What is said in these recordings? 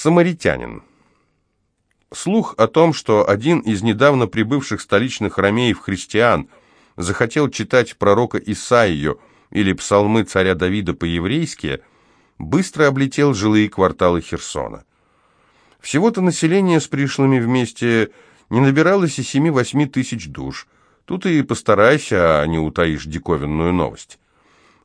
Самаритянин. Слух о том, что один из недавно прибывших столичных ромеев христиан захотел читать пророка Исаию или псалмы царя Давида по-еврейски, быстро облетел жилые кварталы Херсона. Всего-то население с пришлыми вместе не набиралось и семи-восьми тысяч душ. Тут и постарайся, а не утаишь диковинную новость.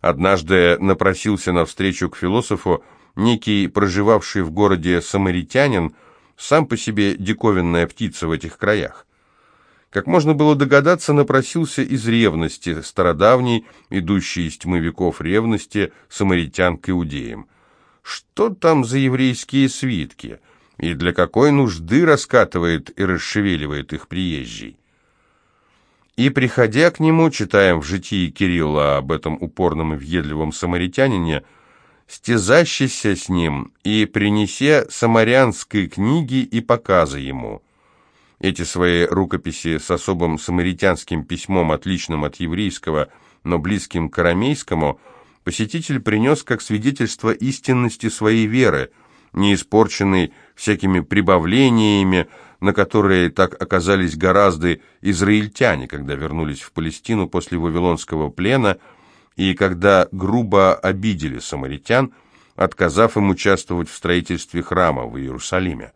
Однажды напросился на встречу к философу некий проживавший в городе самаритянин, сам по себе диковинная птица в этих краях. Как можно было догадаться, напросился из ревности, стародавней, идущей из тьмы веков ревности, самаритян к иудеям. Что там за еврейские свитки? И для какой нужды раскатывает и расшевеливает их приезжий? И, приходя к нему, читаем в житии Кирилла об этом упорном и въедливом самаритянине, стязащийся с ним и принесе самарянской книги и показы ему – эти свои рукописи с особым самаритянским письмом, отличным от еврейского, но близким к арамейскому, посетитель принес как свидетельство истинности своей веры, не испорченной всякими прибавлениями, на которые так оказались гораздо израильтяне, когда вернулись в Палестину после Вавилонского плена и когда грубо обидели самаритян, отказав им участвовать в строительстве храма в Иерусалиме.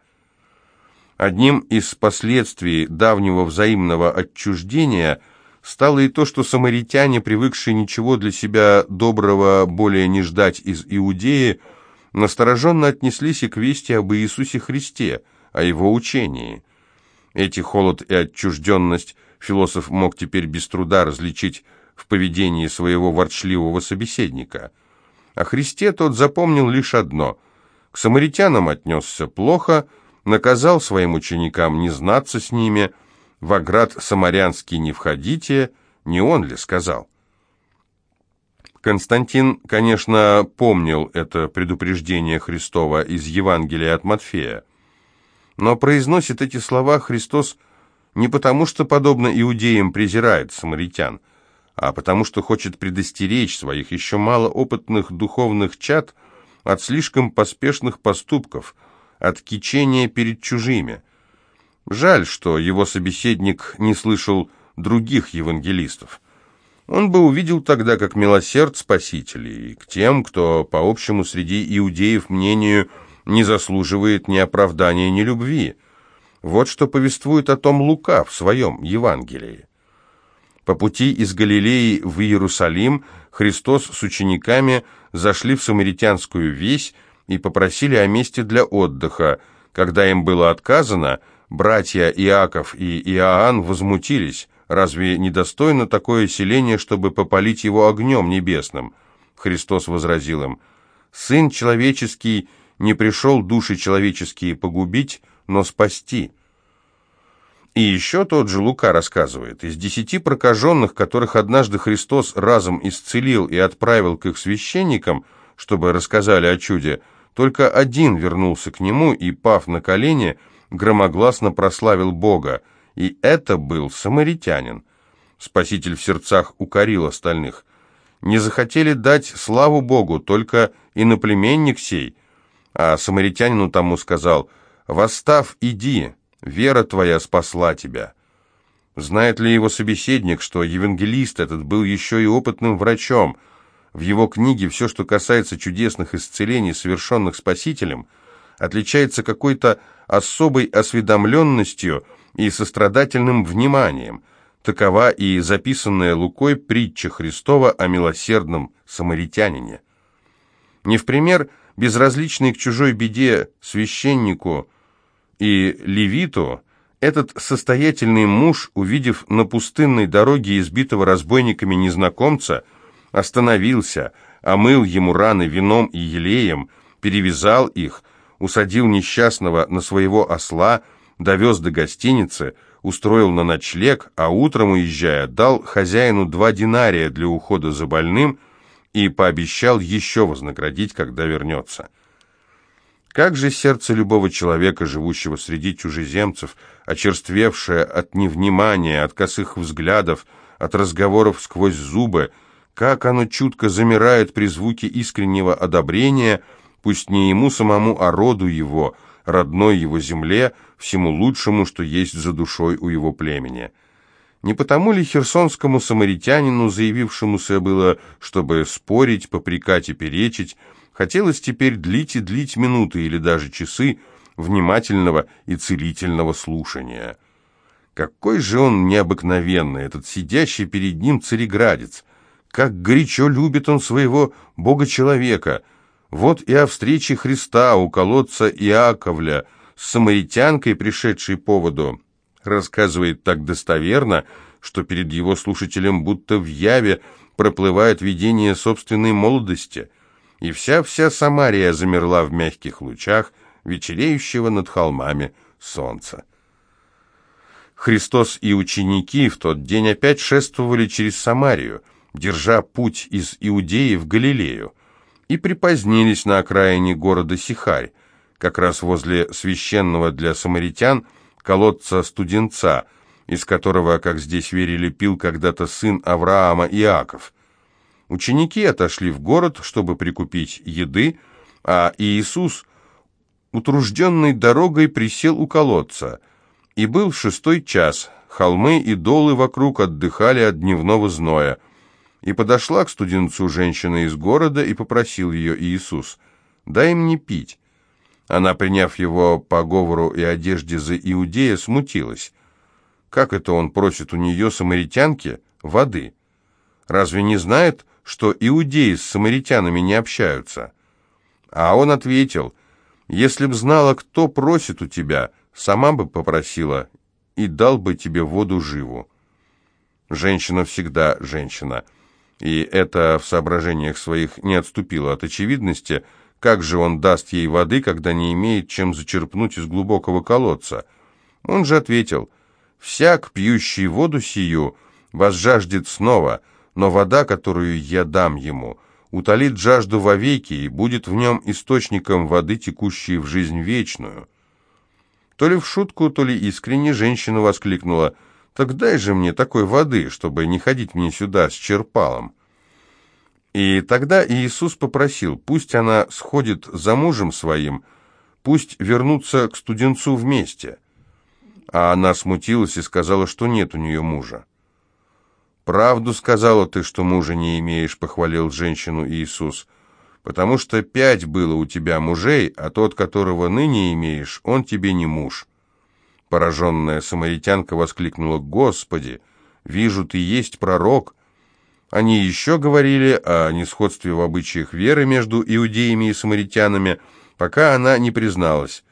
Одним из последствий давнего взаимного отчуждения стало и то, что самаритяне, привыкшие ничего для себя доброго более не ждать из Иудеи, настороженно отнеслись и к вести об Иисусе Христе, о его учении. Эти холод и отчужденность философ мог теперь без труда различить в поведении своего ворчливого собеседника. О Христе тот запомнил лишь одно – к самаритянам отнесся плохо – наказал своим ученикам не знаться с ними, в оград Самарянский не входите, не он ли сказал? Константин, конечно, помнил это предупреждение Христова из Евангелия от Матфея, но произносит эти слова Христос не потому, что, подобно иудеям, презирает самаритян, а потому что хочет предостеречь своих еще малоопытных духовных чад от слишком поспешных поступков – от кичения перед чужими. Жаль, что его собеседник не слышал других евангелистов. Он бы увидел тогда, как милосерд спасителей, к тем, кто, по общему среди иудеев мнению, не заслуживает ни оправдания, ни любви. Вот что повествует о том Лука в своем Евангелии. По пути из Галилеи в Иерусалим Христос с учениками зашли в самаритянскую весь, и попросили о месте для отдыха. Когда им было отказано, братья Иаков и Иоанн возмутились. Разве недостойно такое селение, чтобы попалить его огнем небесным? Христос возразил им, «Сын человеческий не пришел души человеческие погубить, но спасти». И еще тот же Лука рассказывает, из десяти прокаженных, которых однажды Христос разом исцелил и отправил к их священникам, чтобы рассказали о чуде, только один вернулся к нему и, пав на колени, громогласно прославил Бога, и это был самаритянин. Спаситель в сердцах укорил остальных. Не захотели дать славу Богу, только иноплеменник сей. А самаритянину тому сказал, «Восстав, иди, вера твоя спасла тебя». Знает ли его собеседник, что евангелист этот был еще и опытным врачом, в его книге все, что касается чудесных исцелений, совершенных Спасителем, отличается какой-то особой осведомленностью и сострадательным вниманием. Такова и записанная Лукой притча Христова о милосердном самаритянине. Не в пример безразличный к чужой беде священнику и левиту, этот состоятельный муж, увидев на пустынной дороге избитого разбойниками незнакомца, остановился, омыл ему раны вином и елеем, перевязал их, усадил несчастного на своего осла, довез до гостиницы, устроил на ночлег, а утром, уезжая, дал хозяину два динария для ухода за больным и пообещал еще вознаградить, когда вернется. Как же сердце любого человека, живущего среди чужеземцев, очерствевшее от невнимания, от косых взглядов, от разговоров сквозь зубы, как оно чутко замирает при звуке искреннего одобрения, пусть не ему самому, а роду его, родной его земле, всему лучшему, что есть за душой у его племени. Не потому ли херсонскому самаритянину, заявившемуся было, чтобы спорить, попрекать и перечить, хотелось теперь длить и длить минуты или даже часы внимательного и целительного слушания? Какой же он необыкновенный, этот сидящий перед ним цареградец! Как горячо любит он своего Бога-человека! Вот и о встрече Христа у колодца Иаковля с самаритянкой, пришедшей поводу, рассказывает так достоверно, что перед его слушателем будто в яве проплывает видение собственной молодости, и вся-вся Самария замерла в мягких лучах вечереющего над холмами солнца. Христос и ученики в тот день опять шествовали через Самарию, держа путь из Иудеи в Галилею, и припозднились на окраине города Сихарь, как раз возле священного для самаритян колодца Студенца, из которого, как здесь верили, пил когда-то сын Авраама Иаков. Ученики отошли в город, чтобы прикупить еды, а Иисус, утружденный дорогой, присел у колодца – и был шестой час, холмы и долы вокруг отдыхали от дневного зноя. И подошла к студенцу женщина из города и попросил ее Иисус, «Дай мне пить». Она, приняв его по говору и одежде за иудея, смутилась. Как это он просит у нее, самаритянки, воды? Разве не знает, что иудеи с самаритянами не общаются? А он ответил, «Если б знала, кто просит у тебя, Сама бы попросила и дал бы тебе воду живу. Женщина всегда женщина, и это в соображениях своих не отступило от очевидности, как же он даст ей воды, когда не имеет чем зачерпнуть из глубокого колодца. Он же ответил, «Всяк, пьющий воду сию, возжаждет снова, но вода, которую я дам ему, утолит жажду вовеки и будет в нем источником воды, текущей в жизнь вечную». То ли в шутку, то ли искренне женщина воскликнула «Так дай же мне такой воды, чтобы не ходить мне сюда с черпалом». И тогда Иисус попросил, пусть она сходит за мужем своим, пусть вернутся к студенцу вместе. А она смутилась и сказала, что нет у нее мужа. «Правду сказала ты, что мужа не имеешь», — похвалил женщину Иисус потому что пять было у тебя мужей, а тот, которого ныне имеешь, он тебе не муж». Пораженная самаритянка воскликнула, «Господи, вижу, ты есть пророк». Они еще говорили о несходстве в обычаях веры между иудеями и самаритянами, пока она не призналась.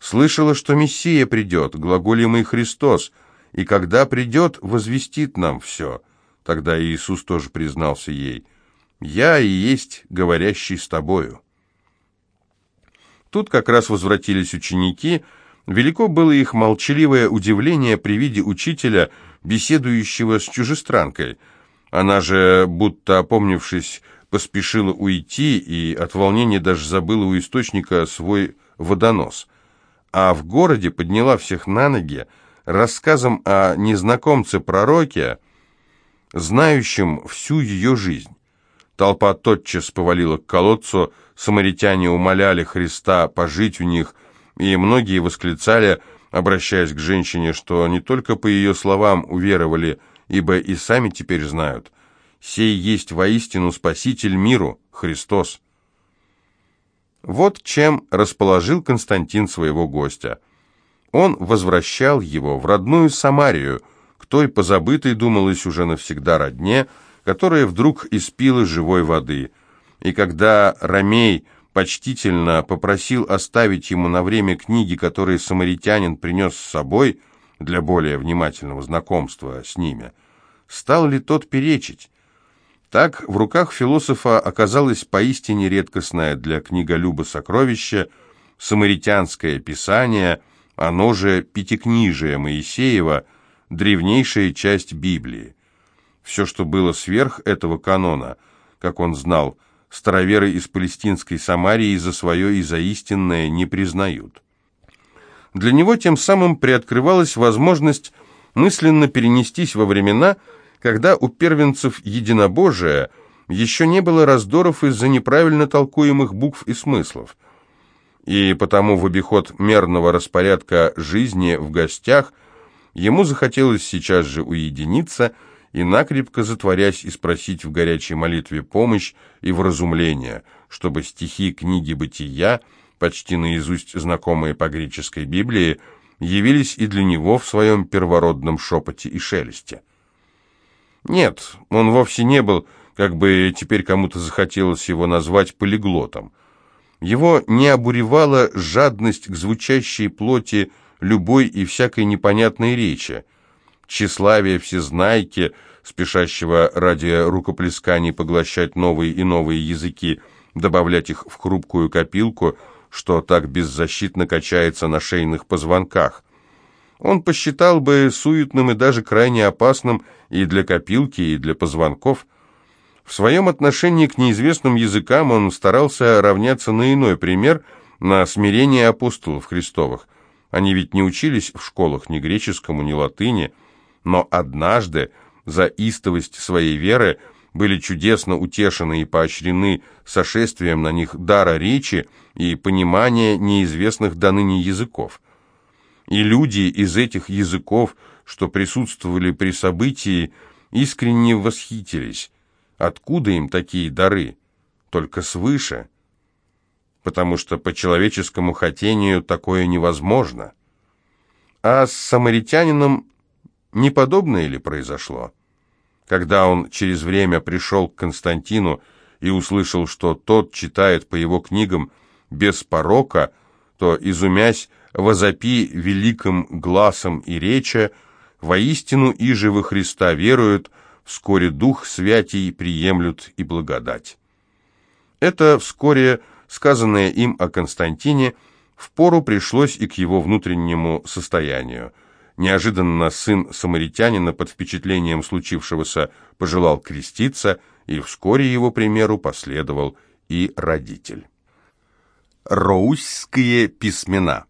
«Слышала, что Мессия придет, глаголемый Христос, и когда придет, возвестит нам все». Тогда Иисус тоже признался ей – я и есть говорящий с тобою. Тут как раз возвратились ученики. Велико было их молчаливое удивление при виде учителя, беседующего с чужестранкой. Она же, будто опомнившись, поспешила уйти и от волнения даже забыла у источника свой водонос. А в городе подняла всех на ноги рассказом о незнакомце-пророке, знающем всю ее жизнь. Толпа тотчас повалила к колодцу, самаритяне умоляли Христа пожить у них, и многие восклицали, обращаясь к женщине, что не только по ее словам уверовали, ибо и сами теперь знают. «Сей есть воистину Спаситель миру, Христос». Вот чем расположил Константин своего гостя. Он возвращал его в родную Самарию, к той позабытой, думалось, уже навсегда родне, которая вдруг испила живой воды. И когда Ромей почтительно попросил оставить ему на время книги, которые самаритянин принес с собой для более внимательного знакомства с ними, стал ли тот перечить? Так в руках философа оказалось поистине редкостное для книголюба сокровище самаритянское писание, оно же Пятикнижие Моисеева, древнейшая часть Библии. Все, что было сверх этого канона, как он знал, староверы из палестинской Самарии за свое и за истинное не признают. Для него тем самым приоткрывалась возможность мысленно перенестись во времена, когда у первенцев единобожия еще не было раздоров из-за неправильно толкуемых букв и смыслов. И потому в обиход мерного распорядка жизни в гостях ему захотелось сейчас же уединиться и накрепко затворясь и спросить в горячей молитве помощь и вразумление, чтобы стихи книги «Бытия», почти наизусть знакомые по греческой Библии, явились и для него в своем первородном шепоте и шелесте. Нет, он вовсе не был, как бы теперь кому-то захотелось его назвать, полиглотом. Его не обуревала жадность к звучащей плоти любой и всякой непонятной речи. Тщеславие всезнайки, спешащего ради рукоплесканий поглощать новые и новые языки, добавлять их в хрупкую копилку, что так беззащитно качается на шейных позвонках. Он посчитал бы суетным и даже крайне опасным и для копилки, и для позвонков. В своем отношении к неизвестным языкам он старался равняться на иной пример, на смирение апостолов Христовых. Они ведь не учились в школах ни греческому, ни латыни, но однажды за истовость своей веры были чудесно утешены и поощрены сошествием на них дара речи и понимания неизвестных до ныне языков. И люди из этих языков, что присутствовали при событии, искренне восхитились. Откуда им такие дары? Только свыше. Потому что по человеческому хотению такое невозможно. А с самаритянином не подобное ли произошло? Когда он через время пришел к Константину и услышал, что тот читает по его книгам без порока, то, изумясь, возопи великим глазом и реча, воистину иже во Христа веруют, вскоре Дух Святий приемлют и благодать. Это вскоре сказанное им о Константине впору пришлось и к его внутреннему состоянию. Неожиданно сын самаритянина под впечатлением случившегося пожелал креститься, и вскоре его примеру последовал и родитель. Роусские письмена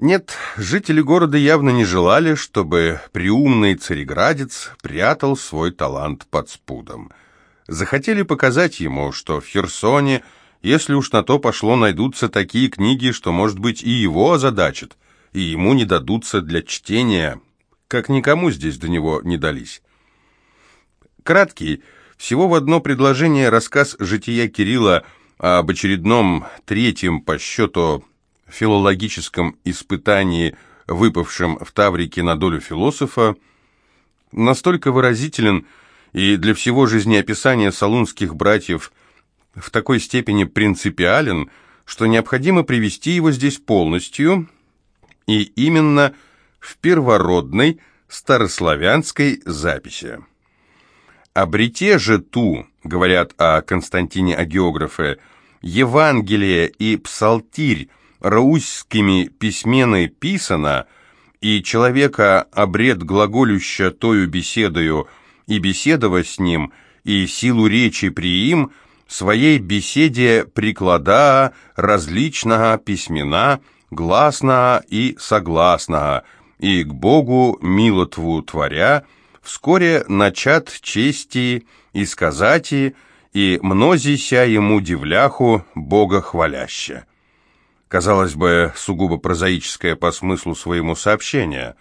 нет, жители города явно не желали, чтобы приумный цареградец прятал свой талант под спудом. Захотели показать ему, что в Херсоне, если уж на то пошло, найдутся такие книги, что, может быть, и его озадачат, и ему не дадутся для чтения, как никому здесь до него не дались. Краткий, всего в одно предложение рассказ «Жития Кирилла» об очередном третьем по счету филологическом испытании, выпавшем в Таврике на долю философа, настолько выразителен и для всего жизнеописания салунских братьев в такой степени принципиален, что необходимо привести его здесь полностью, и именно в первородной старославянской записи. «Обрете же ту», говорят о Константине Агеографе, «Евангелие и Псалтирь раусскими письмены писано, и человека обред глаголюща тою беседою, и беседова с ним, и силу речи при им, своей беседе приклада различного письмена, гласного и согласного, и к Богу милотву творя, вскоре начат чести и сказати, и мнозися ему дивляху Бога хваляще казалось бы, сугубо прозаическое по смыслу своему сообщения.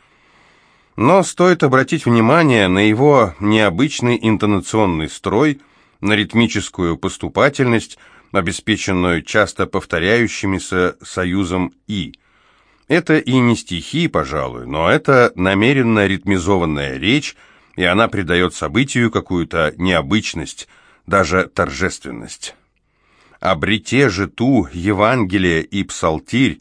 Но стоит обратить внимание на его необычный интонационный строй, на ритмическую поступательность, обеспеченную часто повторяющимися союзом «и». Это и не стихи, пожалуй, но это намеренно ритмизованная речь, и она придает событию какую-то необычность, даже торжественность обрете же ту Евангелие и Псалтирь,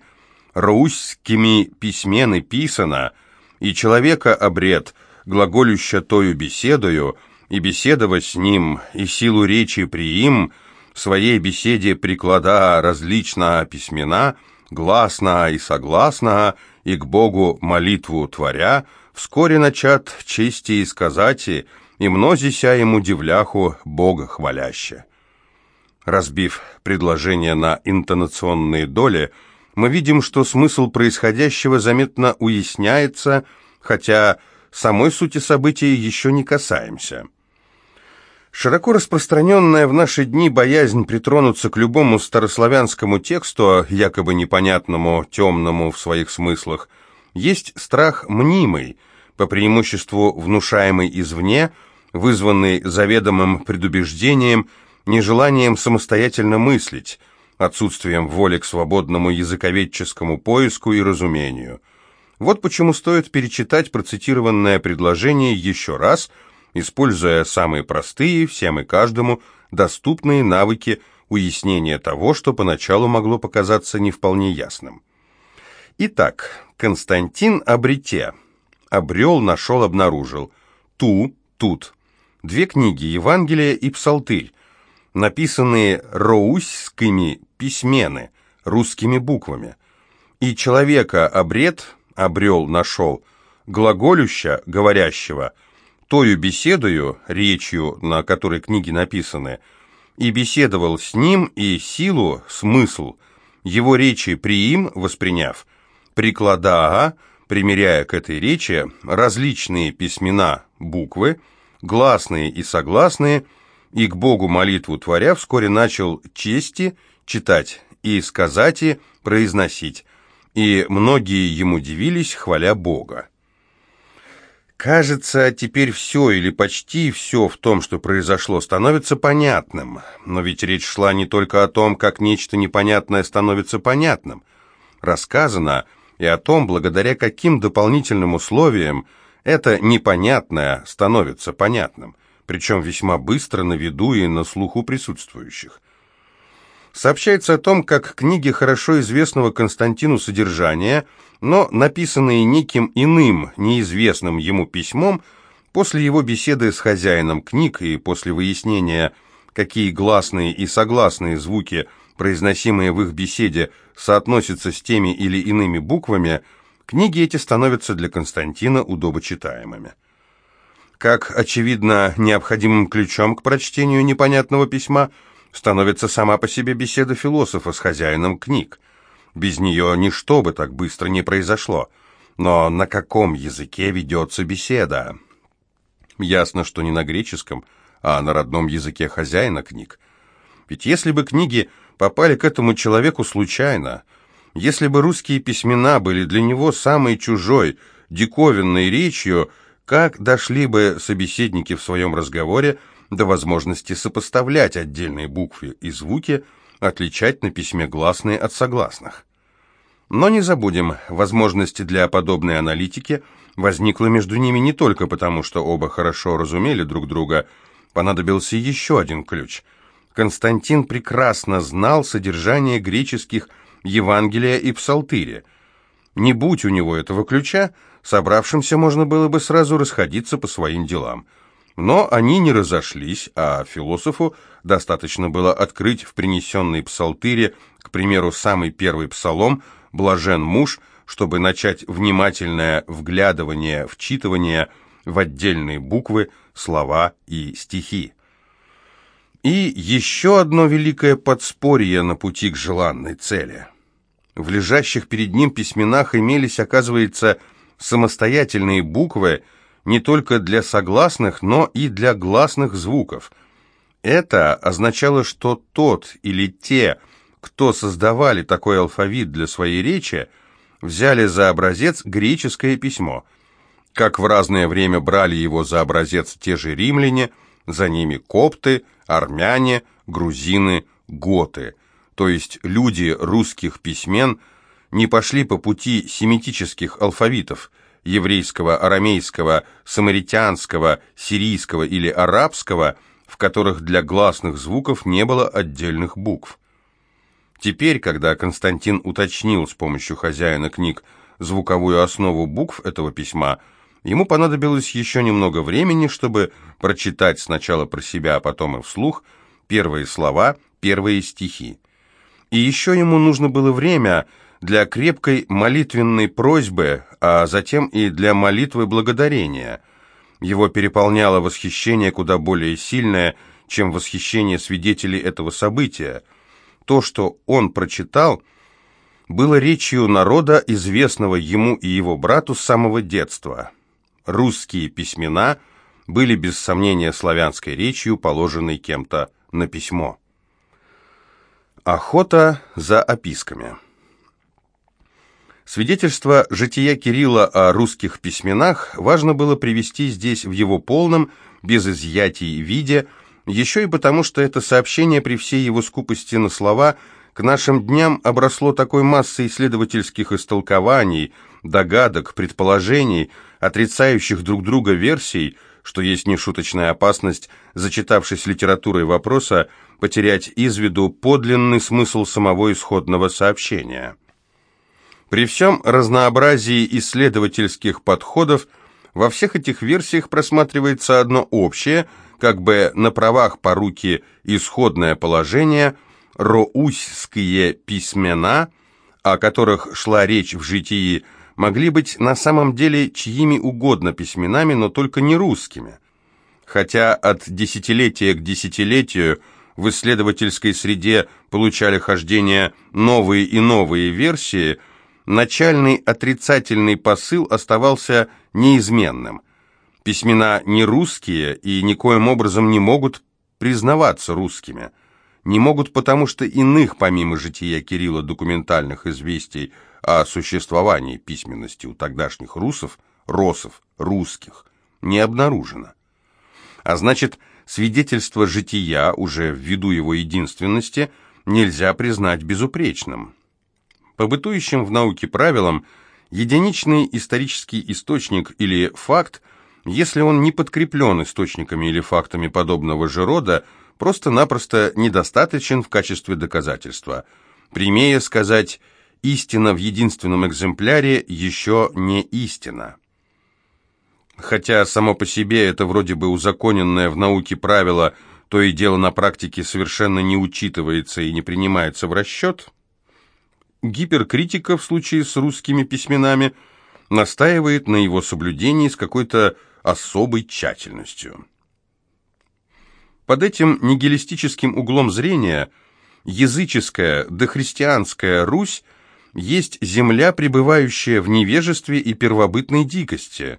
русскими письмены писано, и человека обред, глаголюща тою беседою, и беседова с ним, и силу речи при им, своей беседе приклада различного письмена, гласного и согласного, и к Богу молитву творя, вскоре начат чести и сказати, и мнозися ему дивляху Бога хваляще. Разбив предложение на интонационные доли, мы видим, что смысл происходящего заметно уясняется, хотя самой сути событий еще не касаемся. Широко распространенная в наши дни боязнь притронуться к любому старославянскому тексту, якобы непонятному, темному в своих смыслах, есть страх мнимый, по преимуществу внушаемый извне, вызванный заведомым предубеждением, нежеланием самостоятельно мыслить, отсутствием воли к свободному языковедческому поиску и разумению. Вот почему стоит перечитать процитированное предложение еще раз – используя самые простые, всем и каждому, доступные навыки уяснения того, что поначалу могло показаться не вполне ясным. Итак, Константин Обрете. Обрел, нашел, обнаружил. Ту, тут. Две книги «Евангелие» и «Псалтырь», написанные роусскими письмены, русскими буквами. И человека обрет, обрел, нашел, глаголюща, говорящего – тою беседою, речью, на которой книги написаны, и беседовал с ним, и силу, смысл, его речи приим, восприняв, приклада, примеряя к этой речи различные письмена, буквы, гласные и согласные, и к Богу молитву творя, вскоре начал чести читать и сказать и произносить, и многие ему дивились, хваля Бога. Кажется, теперь все или почти все в том, что произошло, становится понятным. Но ведь речь шла не только о том, как нечто непонятное становится понятным. Рассказано и о том, благодаря каким дополнительным условиям это непонятное становится понятным, причем весьма быстро на виду и на слуху присутствующих. Сообщается о том, как книги хорошо известного Константину содержания – но написанные неким иным, неизвестным ему письмом, после его беседы с хозяином книг и после выяснения, какие гласные и согласные звуки, произносимые в их беседе, соотносятся с теми или иными буквами, книги эти становятся для Константина удобочитаемыми. Как, очевидно, необходимым ключом к прочтению непонятного письма становится сама по себе беседа философа с хозяином книг – без нее ничто бы так быстро не произошло. Но на каком языке ведется беседа? Ясно, что не на греческом, а на родном языке хозяина книг. Ведь если бы книги попали к этому человеку случайно, если бы русские письмена были для него самой чужой, диковинной речью, как дошли бы собеседники в своем разговоре до возможности сопоставлять отдельные буквы и звуки, отличать на письме гласные от согласных? Но не забудем, возможности для подобной аналитики возникла между ними не только потому, что оба хорошо разумели друг друга, понадобился еще один ключ. Константин прекрасно знал содержание греческих Евангелия и Псалтыря. Не будь у него этого ключа, собравшимся можно было бы сразу расходиться по своим делам. Но они не разошлись, а философу достаточно было открыть в принесенной псалтыре, к примеру, самый первый псалом – блажен муж, чтобы начать внимательное вглядывание, вчитывание в отдельные буквы, слова и стихи. И еще одно великое подспорье на пути к желанной цели. В лежащих перед ним письменах имелись, оказывается, самостоятельные буквы не только для согласных, но и для гласных звуков. Это означало, что тот или те, кто создавали такой алфавит для своей речи, взяли за образец греческое письмо. Как в разное время брали его за образец те же римляне, за ними копты, армяне, грузины, готы. То есть люди русских письмен не пошли по пути семитических алфавитов, еврейского, арамейского, самаритянского, сирийского или арабского, в которых для гласных звуков не было отдельных букв. Теперь, когда Константин уточнил с помощью хозяина книг звуковую основу букв этого письма, ему понадобилось еще немного времени, чтобы прочитать сначала про себя, а потом и вслух первые слова, первые стихи. И еще ему нужно было время для крепкой молитвенной просьбы, а затем и для молитвы благодарения. Его переполняло восхищение куда более сильное, чем восхищение свидетелей этого события – то, что он прочитал, было речью народа, известного ему и его брату с самого детства. Русские письмена были без сомнения славянской речью, положенной кем-то на письмо. Охота за описками Свидетельство жития Кирилла о русских письменах важно было привести здесь в его полном, без изъятий виде, еще и потому, что это сообщение при всей его скупости на слова к нашим дням обросло такой массой исследовательских истолкований, догадок, предположений, отрицающих друг друга версий, что есть нешуточная опасность, зачитавшись литературой вопроса, потерять из виду подлинный смысл самого исходного сообщения. При всем разнообразии исследовательских подходов во всех этих версиях просматривается одно общее, как бы на правах поруки исходное положение, роусские письмена, о которых шла речь в житии, могли быть на самом деле чьими угодно письменами, но только не русскими. Хотя от десятилетия к десятилетию в исследовательской среде получали хождение новые и новые версии, начальный отрицательный посыл оставался неизменным. Письмена не русские и никоим образом не могут признаваться русскими. Не могут потому, что иных, помимо жития Кирилла, документальных известий о существовании письменности у тогдашних русов, росов, русских, не обнаружено. А значит, свидетельство жития, уже ввиду его единственности, нельзя признать безупречным. По бытующим в науке правилам, единичный исторический источник или факт, если он не подкреплен источниками или фактами подобного же рода, просто-напросто недостаточен в качестве доказательства. Прямее сказать – истина в единственном экземпляре еще не истина. Хотя само по себе это вроде бы узаконенное в науке правило то и дело на практике совершенно не учитывается и не принимается в расчет, гиперкритика в случае с русскими письменами настаивает на его соблюдении с какой-то особой тщательностью. Под этим нигилистическим углом зрения языческая дохристианская Русь есть земля, пребывающая в невежестве и первобытной дикости.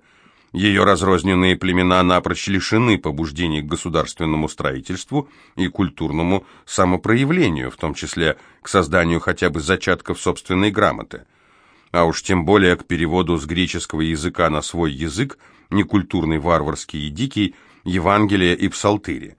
Ее разрозненные племена напрочь лишены побуждений к государственному строительству и культурному самопроявлению, в том числе к созданию хотя бы зачатков собственной грамоты. А уж тем более к переводу с греческого языка на свой язык, некультурный, варварский и дикий, Евангелия и Псалтыри.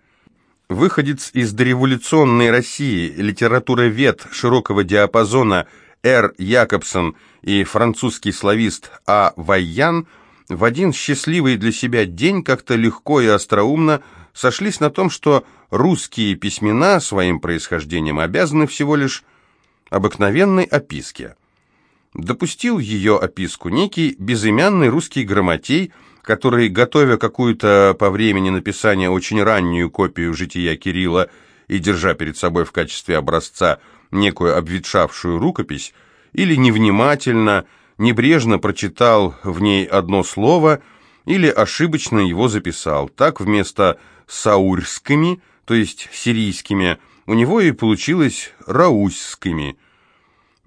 Выходец из дореволюционной России, литературовед широкого диапазона – Р. Якобсон и французский славист А. Вайян в один счастливый для себя день как-то легко и остроумно сошлись на том, что русские письмена своим происхождением обязаны всего лишь обыкновенной описке. Допустил ее описку некий безымянный русский грамотей, который, готовя какую-то по времени написания очень раннюю копию жития Кирилла и держа перед собой в качестве образца некую обветшавшую рукопись, или невнимательно, небрежно прочитал в ней одно слово, или ошибочно его записал. Так вместо «саурскими», то есть сирийскими, у него и получилось «раусскими».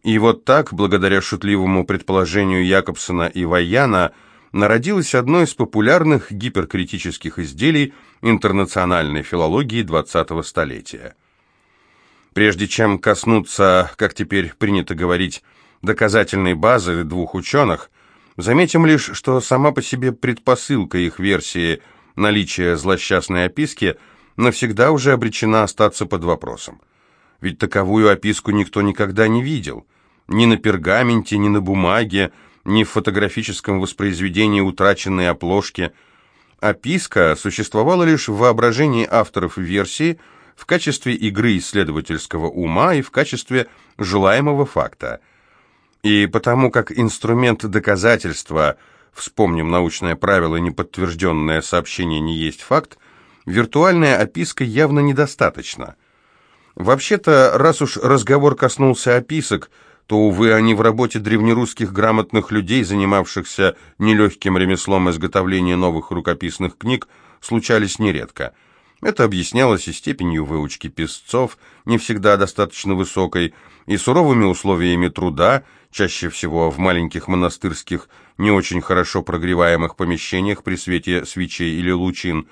И вот так, благодаря шутливому предположению Якобсона и Ваяна, народилось одно из популярных гиперкритических изделий интернациональной филологии XX столетия. Прежде чем коснуться, как теперь принято говорить, доказательной базы двух ученых, заметим лишь, что сама по себе предпосылка их версии наличия злосчастной описки навсегда уже обречена остаться под вопросом. Ведь таковую описку никто никогда не видел. Ни на пергаменте, ни на бумаге, ни в фотографическом воспроизведении утраченной обложки. Описка существовала лишь в воображении авторов версии – в качестве игры исследовательского ума и в качестве желаемого факта. И потому как инструмент доказательства, вспомним научное правило «неподтвержденное сообщение не есть факт», виртуальная описка явно недостаточна. Вообще-то, раз уж разговор коснулся описок, то, увы, они в работе древнерусских грамотных людей, занимавшихся нелегким ремеслом изготовления новых рукописных книг, случались нередко – Это объяснялось и степенью выучки песцов, не всегда достаточно высокой, и суровыми условиями труда, чаще всего в маленьких монастырских, не очень хорошо прогреваемых помещениях при свете свечей или лучин.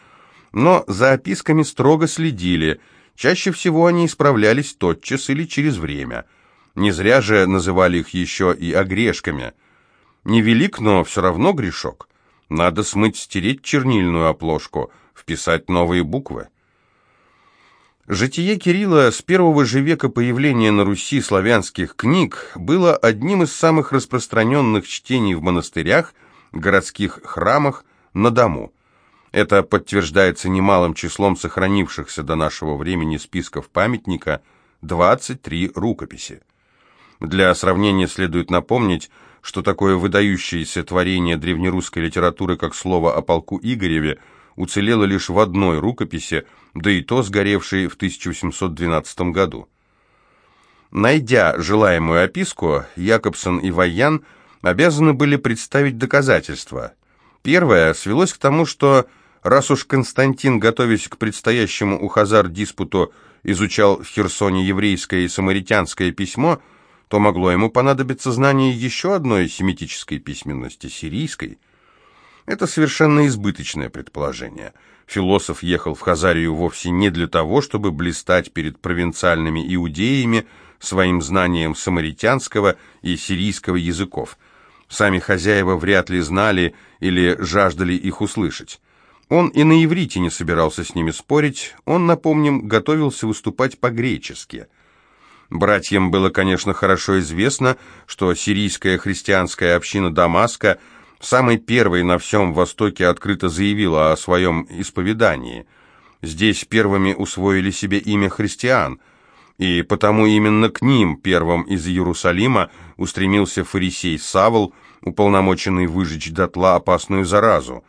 Но за описками строго следили, чаще всего они исправлялись тотчас или через время. Не зря же называли их еще и огрешками. Невелик, но все равно грешок. Надо смыть, стереть чернильную оплошку, вписать новые буквы. Житие Кирилла с первого же века появления на Руси славянских книг было одним из самых распространенных чтений в монастырях, городских храмах, на дому. Это подтверждается немалым числом сохранившихся до нашего времени списков памятника 23 рукописи. Для сравнения следует напомнить, что такое выдающееся творение древнерусской литературы, как слово о полку Игореве, уцелело лишь в одной рукописи, да и то сгоревшей в 1812 году. Найдя желаемую описку, Якобсон и Вайян обязаны были представить доказательства. Первое свелось к тому, что раз уж Константин, готовясь к предстоящему у Хазар-диспуту, изучал в Херсоне еврейское и самаритянское письмо, то могло ему понадобиться знание еще одной семитической письменности, сирийской. Это совершенно избыточное предположение. Философ ехал в Хазарию вовсе не для того, чтобы блистать перед провинциальными иудеями своим знанием самаритянского и сирийского языков. Сами хозяева вряд ли знали или жаждали их услышать. Он и на иврите не собирался с ними спорить, он, напомним, готовился выступать по-гречески – Братьям было, конечно, хорошо известно, что сирийская христианская община Дамаска самой первой на всем Востоке открыто заявила о своем исповедании. Здесь первыми усвоили себе имя христиан, и потому именно к ним, первым из Иерусалима, устремился фарисей Савл, уполномоченный выжечь дотла опасную заразу.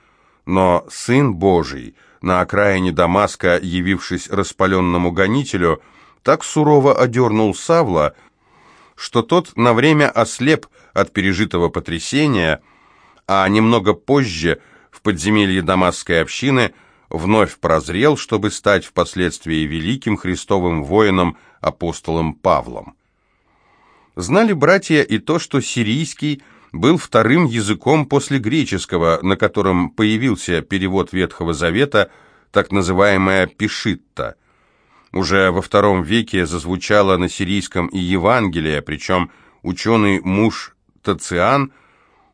Но Сын Божий, на окраине Дамаска, явившись распаленному гонителю, так сурово одернул Савла, что тот на время ослеп от пережитого потрясения, а немного позже в подземелье Дамасской общины вновь прозрел, чтобы стать впоследствии великим христовым воином апостолом Павлом. Знали братья и то, что сирийский был вторым языком после греческого, на котором появился перевод Ветхого Завета, так называемая «пишитта». Уже во втором веке зазвучало на сирийском и Евангелие, причем ученый муж Тациан,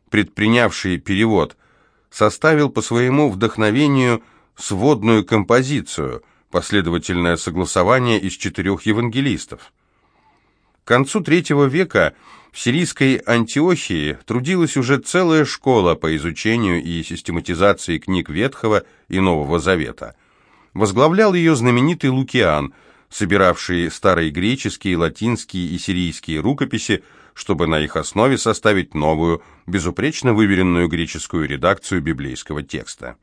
предпринявший перевод, составил по своему вдохновению сводную композицию, последовательное согласование из четырех евангелистов. К концу третьего века в сирийской Антиохии трудилась уже целая школа по изучению и систематизации книг Ветхого и Нового Завета – Возглавлял ее знаменитый Лукиан, собиравший старые греческие, латинские и сирийские рукописи, чтобы на их основе составить новую, безупречно выверенную греческую редакцию библейского текста.